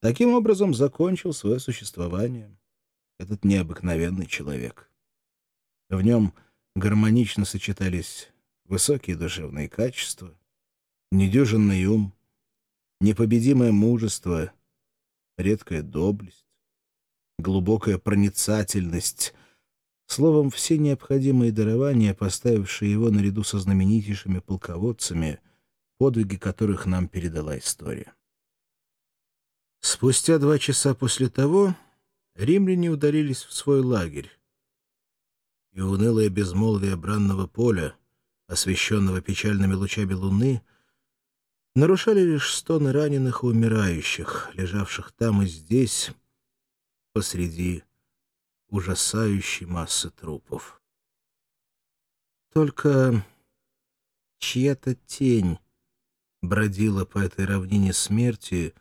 Таким образом закончил свое существование этот необыкновенный человек. В нем гармонично сочетались высокие душевные качества, недюжинный ум, непобедимое мужество, редкая доблесть, глубокая проницательность, словом, все необходимые дарования, поставившие его наряду со знаменитейшими полководцами, подвиги которых нам передала история. Спустя два часа после того римляне удалились в свой лагерь, и унылое безмолвие бранного поля, освещенного печальными лучами луны, нарушали лишь стоны раненых и умирающих, лежавших там и здесь, посреди ужасающей массы трупов. Только чья-то тень бродила по этой равнине смерти,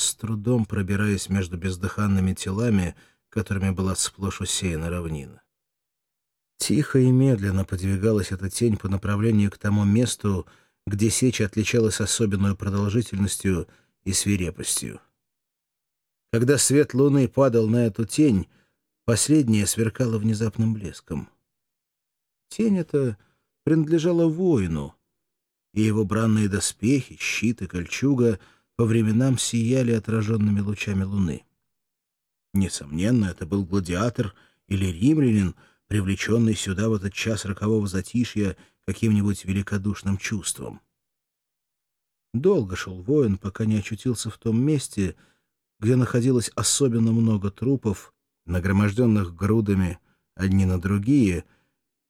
с трудом пробираясь между бездыханными телами, которыми была сплошь усеяна равнина. Тихо и медленно подвигалась эта тень по направлению к тому месту, где сеча отличалась особенной продолжительностью и свирепостью. Когда свет луны падал на эту тень, последняя сверкала внезапным блеском. Тень эта принадлежала воину, и его бранные доспехи, щит и кольчуга по временам сияли отраженными лучами луны. Несомненно, это был гладиатор или римлянин, привлеченный сюда в этот час рокового затишья каким-нибудь великодушным чувством. Долго шел воин, пока не очутился в том месте, где находилось особенно много трупов, нагроможденных грудами одни на другие,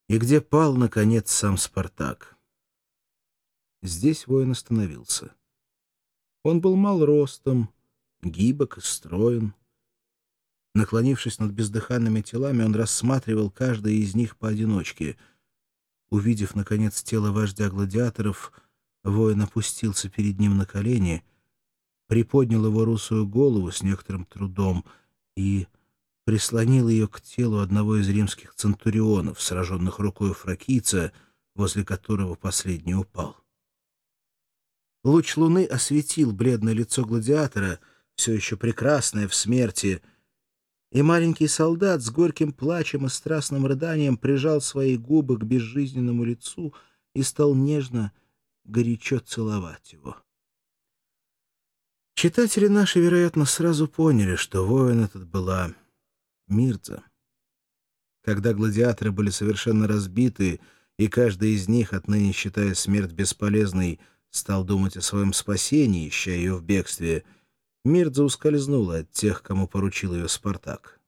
и где пал, наконец, сам Спартак. Здесь воин остановился. Он был мал ростом, гибок и строен. Наклонившись над бездыханными телами, он рассматривал каждое из них поодиночке. Увидев, наконец, тело вождя гладиаторов, воин опустился перед ним на колени, приподнял его русую голову с некоторым трудом и прислонил ее к телу одного из римских центурионов, сраженных рукой фракийца, возле которого последний упал. Луч луны осветил бледное лицо гладиатора, все еще прекрасное в смерти, и маленький солдат с горьким плачем и страстным рыданием прижал свои губы к безжизненному лицу и стал нежно, горячо целовать его. Читатели наши, вероятно, сразу поняли, что воин этот была Мирза. Когда гладиаторы были совершенно разбиты, и каждый из них, отныне считая смерть бесполезной, стал думать о своем спасении, ища ее в бегстве — Мирдза ускользнула от тех, кому поручил ее Спартак.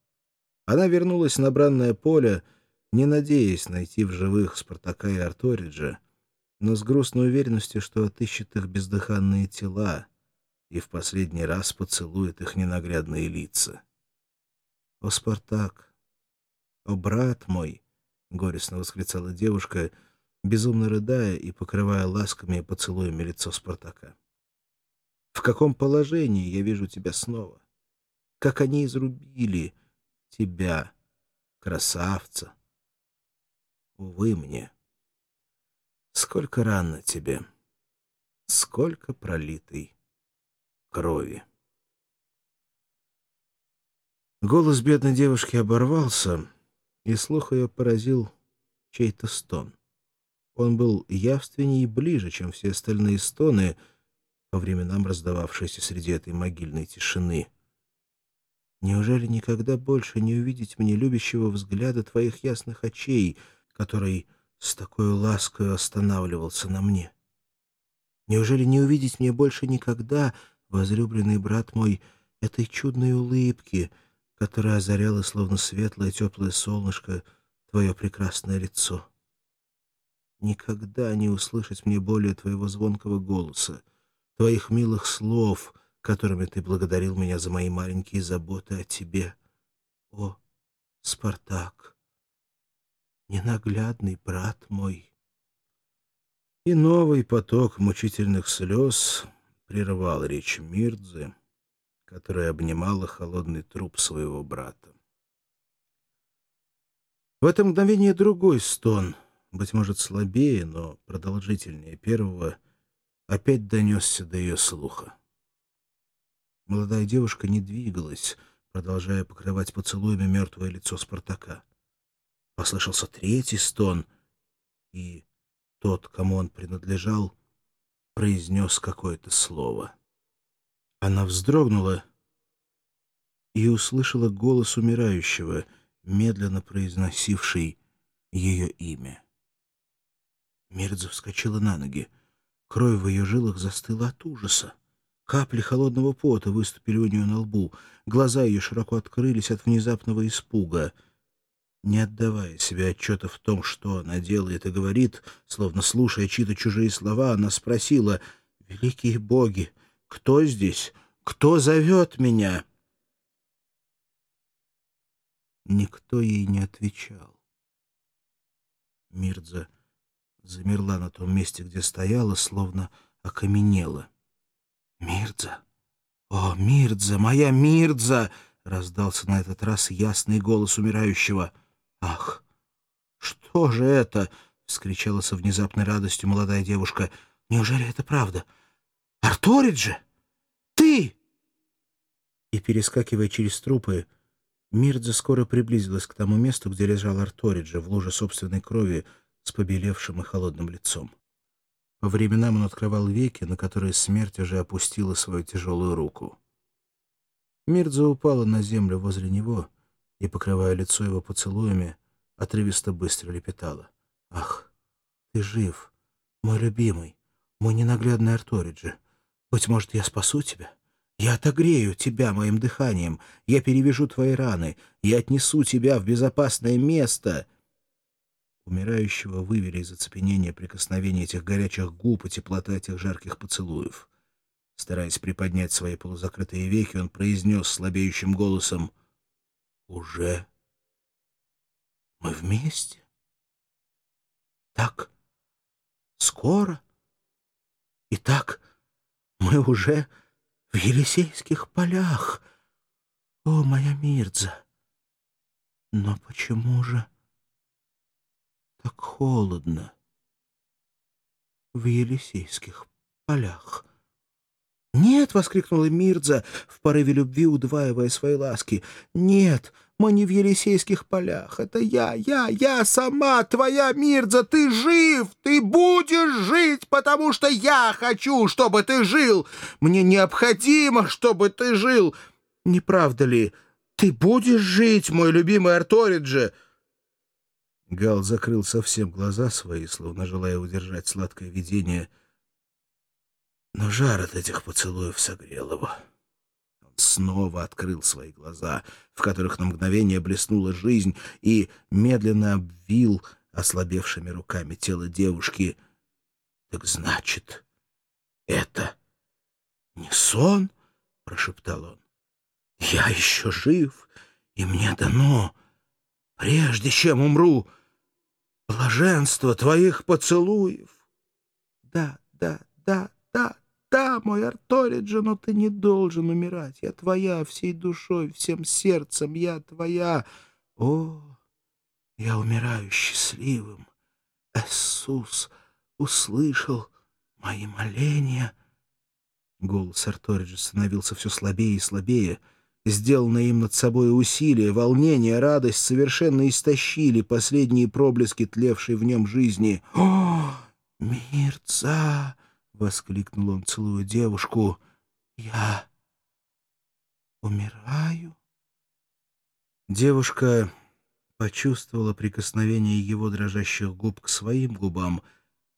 Она вернулась на бранное поле, не надеясь найти в живых Спартака и Арториджа, но с грустной уверенностью, что отыщет их бездыханные тела и в последний раз поцелует их ненаглядные лица. «О, Спартак! О, брат мой!» — горестно восклицала девушка, безумно рыдая и покрывая ласками и поцелуями лицо Спартака. В каком положении я вижу тебя снова? Как они изрубили тебя, красавца! Увы мне! Сколько ран на тебе! Сколько пролитой крови! Голос бедной девушки оборвался, и слух ее поразил чей-то стон. Он был явственнее и ближе, чем все остальные стоны — по временам раздававшейся среди этой могильной тишины. Неужели никогда больше не увидеть мне любящего взгляда твоих ясных очей, который с такой лаской останавливался на мне? Неужели не увидеть мне больше никогда, возлюбленный брат мой, этой чудной улыбки, которая озаряла, словно светлое теплое солнышко, твое прекрасное лицо? Никогда не услышать мне более твоего звонкого голоса, твоих милых слов, которыми ты благодарил меня за мои маленькие заботы о тебе. О, Спартак, ненаглядный брат мой. И новый поток мучительных слез прервал речь Мирдзы, которая обнимала холодный труп своего брата. В это мгновение другой стон, быть может слабее, но продолжительнее первого — опять донесся до ее слуха. Молодая девушка не двигалась, продолжая покрывать поцелуями мертвое лицо Спартака. Послышался третий стон, и тот, кому он принадлежал, произнес какое-то слово. Она вздрогнула и услышала голос умирающего, медленно произносивший ее имя. Мирдза вскочила на ноги. Кровь в ее жилах застыла от ужаса. Капли холодного пота выступили у нее на лбу. Глаза ее широко открылись от внезапного испуга. Не отдавая себе отчета в том, что она делает и говорит, словно слушая чьи-то чужие слова, она спросила, «Великие боги, кто здесь? Кто зовет меня?» Никто ей не отвечал. Мирдза замерла на том месте, где стояла, словно окаменела. «Мирдза! О, Мирдза! Моя Мирдза!» — раздался на этот раз ясный голос умирающего. «Ах, что же это?» — вскричала со внезапной радостью молодая девушка. «Неужели это правда? Арториджи? Ты!» И, перескакивая через трупы, Мирдза скоро приблизилась к тому месту, где лежал Арториджи в луже собственной крови, с побелевшим и холодным лицом. По временам он открывал веки, на которые смерть уже опустила свою тяжелую руку. Мирдза упала на землю возле него и, покрывая лицо его поцелуями, отрывисто быстро лепетала. «Ах, ты жив, мой любимый, мой ненаглядный Арториджи. Быть может, я спасу тебя? Я отогрею тебя моим дыханием, я перевяжу твои раны, я отнесу тебя в безопасное место». Умирающего вывели из оцепенения прикосновения этих горячих губ и теплота этих жарких поцелуев. Стараясь приподнять свои полузакрытые веки, он произнес слабеющим голосом «Уже мы вместе? Так скоро? И так мы уже в Елисейских полях? О, моя Мирдза! Но почему же...» так холодно в Елисейских полях. «Нет!» — воскликнула Мирдза, в порыве любви удваивая свои ласки. «Нет, мы не в Елисейских полях. Это я, я, я сама, твоя Мирдза. Ты жив! Ты будешь жить, потому что я хочу, чтобы ты жил. Мне необходимо, чтобы ты жил. Не правда ли? Ты будешь жить, мой любимый Арториджи!» Гал закрыл совсем глаза свои, словно желая удержать сладкое видение, но жар от этих поцелуев согрел его. Он снова открыл свои глаза, в которых на мгновение блеснула жизнь, и медленно обвил ослабевшими руками тело девушки. «Так значит, это не сон?» — прошептал он. «Я еще жив, и мне дано, прежде чем умру, — блаженство твоих поцелуев. Да, да, да, да, да, мой Арториджи, но ты не должен умирать. Я твоя всей душой, всем сердцем, я твоя. О, я умираю счастливым. Иисус услышал мои моления. Голос Арториджа становился все слабее и слабее — Сделанное им над собой усилие, волнение, радость совершенно истощили последние проблески тлевшей в нем жизни. «О, Мирца!» — воскликнул он, целуя девушку. «Я умираю?» Девушка почувствовала прикосновение его дрожащих губ к своим губам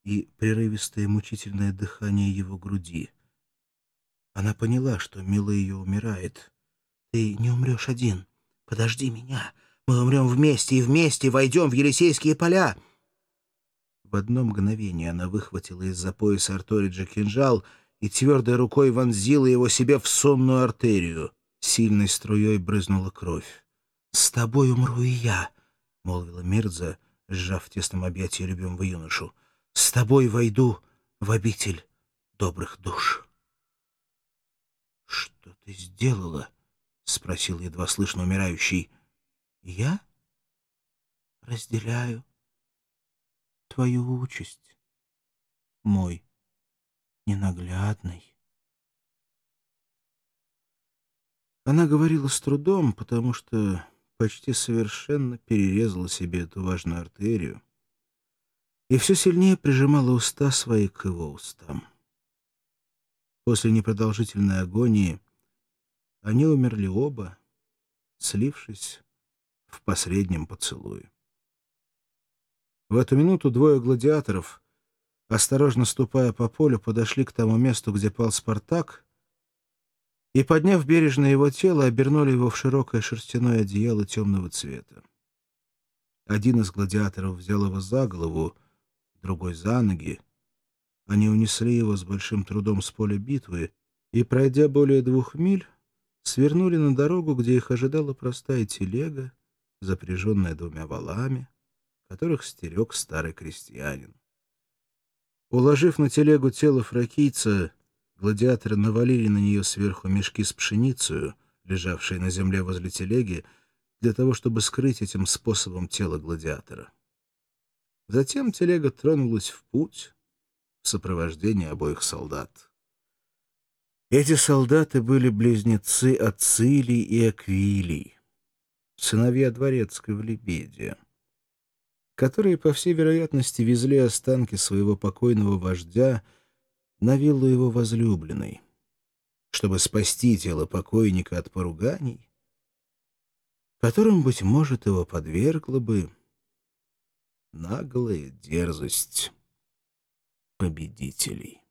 и прерывистое мучительное дыхание его груди. Она поняла, что мило ее умирает — ты не умрешь один. Подожди меня. Мы умрем вместе и вместе войдем в Елисейские поля. В одно мгновение она выхватила из-за пояса Арториджа кинжал и твердой рукой вонзила его себе в сонную артерию. Сильной струей брызнула кровь. «С тобой умру и я», — молвила Мирза, сжав в тесном объятии любимого юношу. «С тобой войду в обитель добрых душ». «Что ты сделала?» — спросил едва слышно умирающий. «Я разделяю твою участь, мой ненаглядный». Она говорила с трудом, потому что почти совершенно перерезала себе эту важную артерию и все сильнее прижимала уста свои к его устам. После непродолжительной агонии они умерли оба, слившись в последнем поцелуе. В эту минуту двое гладиаторов, осторожно ступая по полю, подошли к тому месту, где пал Спартак, и, подняв бережно его тело, обернули его в широкое шерстяное одеяло темного цвета. Один из гладиаторов взял его за голову, другой — за ноги. Они унесли его с большим трудом с поля битвы и, пройдя более двух миль, свернули на дорогу, где их ожидала простая телега, запряженная двумя валами, которых стерег старый крестьянин. Уложив на телегу тело фракийца, гладиаторы навалили на нее сверху мешки с пшеницей, лежавшие на земле возле телеги, для того, чтобы скрыть этим способом тело гладиатора. Затем телега тронулась в путь в сопровождении обоих солдат. Эти солдаты были близнецы Ацилий и Аквилий, сыновья дворецкой в Лебеде которые, по всей вероятности, везли останки своего покойного вождя на виллу его возлюбленной, чтобы спасти тело покойника от поруганий, которым, быть может, его подвергла бы наглая дерзость победителей.